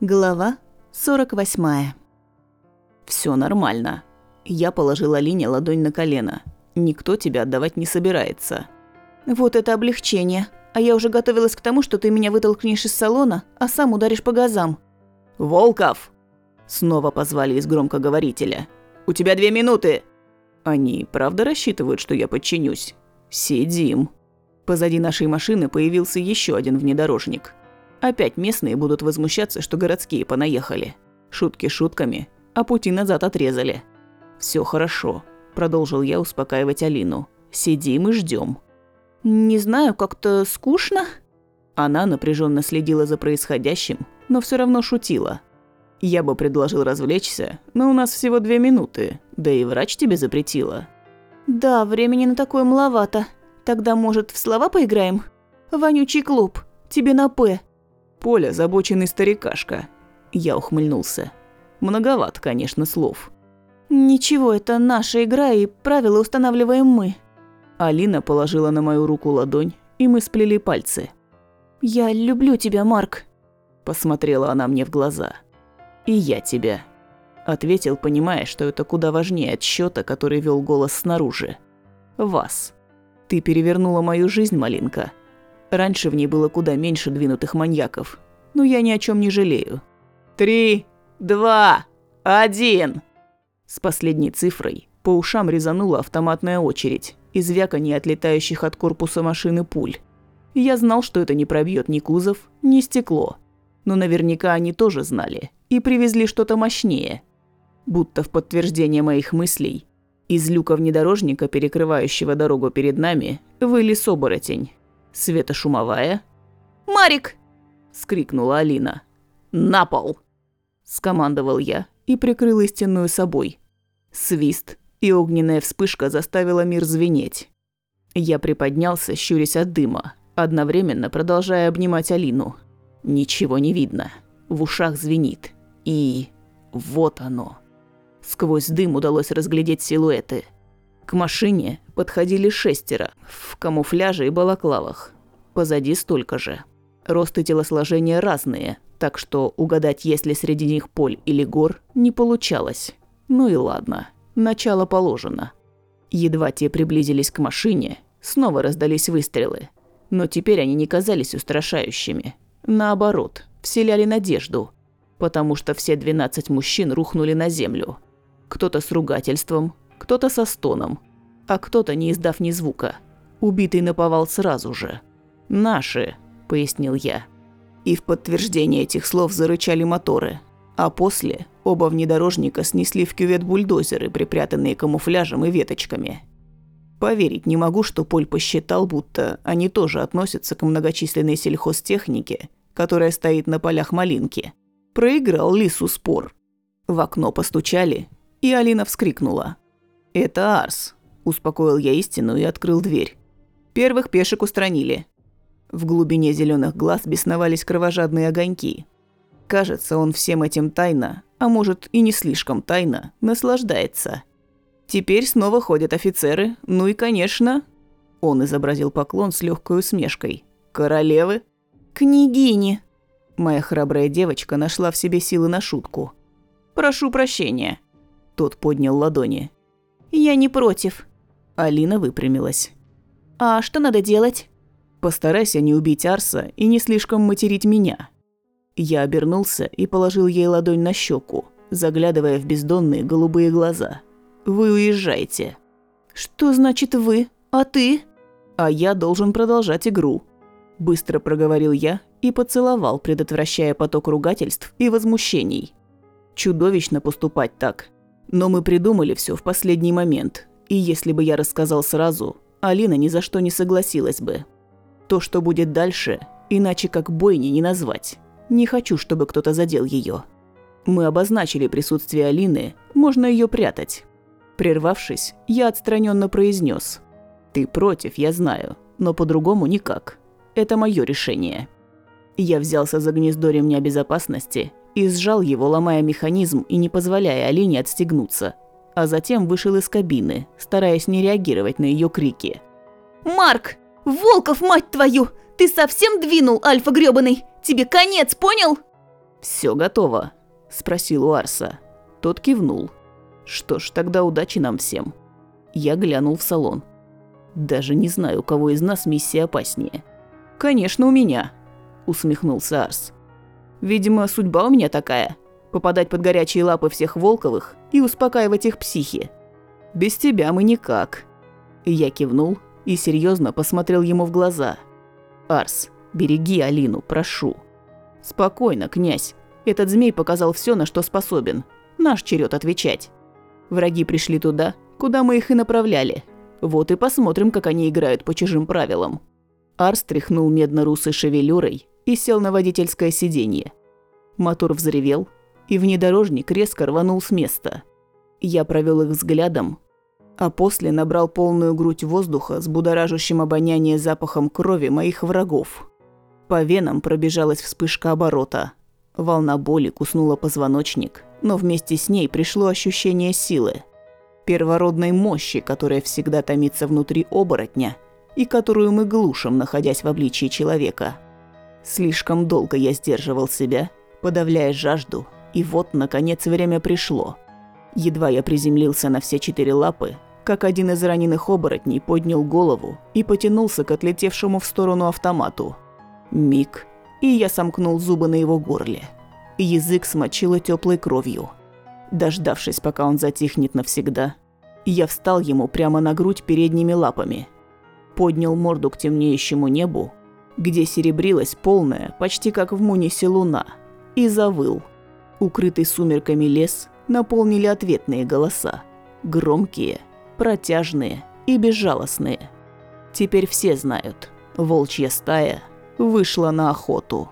Глава 48. Все нормально. Я положила Лине ладонь на колено. Никто тебя отдавать не собирается. Вот это облегчение. А я уже готовилась к тому, что ты меня вытолкнешь из салона, а сам ударишь по газам. «Волков!» Снова позвали из громкоговорителя. «У тебя две минуты!» Они правда рассчитывают, что я подчинюсь? Сидим. Позади нашей машины появился еще один внедорожник. Опять местные будут возмущаться, что городские понаехали. Шутки шутками, а пути назад отрезали. Все хорошо», – продолжил я успокаивать Алину. «Сидим и ждем. Не знаю, как-то скучно. Она напряженно следила за происходящим, но все равно шутила. Я бы предложил развлечься, но у нас всего две минуты, да и врач тебе запретила. Да, времени на такое маловато. Тогда, может, в слова поиграем? Вонючий клуб. Тебе на «П». Поля – забоченный старикашка. Я ухмыльнулся. Многоват, конечно, слов. Ничего, это наша игра, и правила устанавливаем мы. Алина положила на мою руку ладонь, и мы сплели пальцы. «Я люблю тебя, Марк», – посмотрела она мне в глаза. «И я тебя», – ответил, понимая, что это куда важнее отсчета, который вел голос снаружи. «Вас. Ты перевернула мою жизнь, Малинка. Раньше в ней было куда меньше двинутых маньяков, но я ни о чем не жалею. Три, два, один!» С последней цифрой по ушам резанула автоматная очередь из вяканья отлетающих от корпуса машины пуль. Я знал, что это не пробьет ни кузов, ни стекло. Но наверняка они тоже знали и привезли что-то мощнее. Будто в подтверждение моих мыслей, из люка внедорожника, перекрывающего дорогу перед нами, вылез оборотень. Светошумовая. «Марик!» – скрикнула Алина. «На пол!» – скомандовал я и прикрыл истинную собой. Свист, и огненная вспышка заставила мир звенеть. Я приподнялся, щурясь от дыма, одновременно продолжая обнимать Алину. Ничего не видно, в ушах звенит. И вот оно. Сквозь дым удалось разглядеть силуэты. К машине подходили шестеро, в камуфляже и балаклавах. Позади столько же. Рост и телосложение разные, так что угадать, есть ли среди них поль или гор, не получалось. Ну и ладно. Начало положено. Едва те приблизились к машине, снова раздались выстрелы. Но теперь они не казались устрашающими. Наоборот, вселяли надежду. Потому что все 12 мужчин рухнули на землю. Кто-то с ругательством, кто-то со стоном, а кто-то не издав ни звука. Убитый наповал сразу же. «Наши», — пояснил я. И в подтверждение этих слов зарычали моторы, а после оба внедорожника снесли в кювет бульдозеры, припрятанные камуфляжем и веточками. Поверить не могу, что Поль посчитал, будто они тоже относятся к многочисленной сельхозтехнике, которая стоит на полях малинки. Проиграл Лису спор. В окно постучали, и Алина вскрикнула. «Это Арс», – успокоил я истину и открыл дверь. Первых пешек устранили. В глубине зеленых глаз бесновались кровожадные огоньки – Кажется, он всем этим тайно, а может и не слишком тайно, наслаждается. Теперь снова ходят офицеры, ну и, конечно... Он изобразил поклон с легкой усмешкой. «Королевы?» «Княгини!» Моя храбрая девочка нашла в себе силы на шутку. «Прошу прощения». Тот поднял ладони. «Я не против». Алина выпрямилась. «А что надо делать?» «Постарайся не убить Арса и не слишком материть меня», я обернулся и положил ей ладонь на щеку, заглядывая в бездонные голубые глаза. «Вы уезжаете». «Что значит «вы»? А ты?» «А я должен продолжать игру», – быстро проговорил я и поцеловал, предотвращая поток ругательств и возмущений. Чудовищно поступать так. Но мы придумали все в последний момент, и если бы я рассказал сразу, Алина ни за что не согласилась бы. То, что будет дальше, иначе как бойни не назвать. Не хочу, чтобы кто-то задел ее. Мы обозначили присутствие Алины, можно ее прятать. Прервавшись, я отстраненно произнес: «Ты против, я знаю, но по-другому никак. Это мое решение». Я взялся за гнездо ремня безопасности и сжал его, ломая механизм и не позволяя Алине отстегнуться, а затем вышел из кабины, стараясь не реагировать на ее крики. «Марк! Волков, мать твою! Ты совсем двинул, Альфа грёбаный? Тебе конец, понял?» Все готово?» – спросил у Арса. Тот кивнул. «Что ж, тогда удачи нам всем». Я глянул в салон. Даже не знаю, у кого из нас миссия опаснее. «Конечно, у меня», – усмехнулся Арс. «Видимо, судьба у меня такая – попадать под горячие лапы всех Волковых и успокаивать их психи. Без тебя мы никак». Я кивнул и серьезно посмотрел ему в глаза. «Арс, береги Алину, прошу». «Спокойно, князь. Этот змей показал все, на что способен. Наш черед отвечать. Враги пришли туда, куда мы их и направляли. Вот и посмотрим, как они играют по чужим правилам». Арс тряхнул медно-русой шевелюрой и сел на водительское сиденье. Мотор взревел, и внедорожник резко рванул с места. Я провел их взглядом, а после набрал полную грудь воздуха с будоражащим обоняние запахом крови моих врагов. По венам пробежалась вспышка оборота. Волна боли куснула позвоночник, но вместе с ней пришло ощущение силы. Первородной мощи, которая всегда томится внутри оборотня и которую мы глушим, находясь в обличии человека. Слишком долго я сдерживал себя, подавляя жажду, и вот, наконец, время пришло. Едва я приземлился на все четыре лапы, как один из раненых оборотней поднял голову и потянулся к отлетевшему в сторону автомату. Миг, и я сомкнул зубы на его горле. Язык смочило теплой кровью. Дождавшись, пока он затихнет навсегда, я встал ему прямо на грудь передними лапами, поднял морду к темнеющему небу, где серебрилась полная, почти как в Мунисе луна, и завыл. Укрытый сумерками лес наполнили ответные голоса, громкие, протяжные и безжалостные. Теперь все знают, волчья стая – вышла на охоту.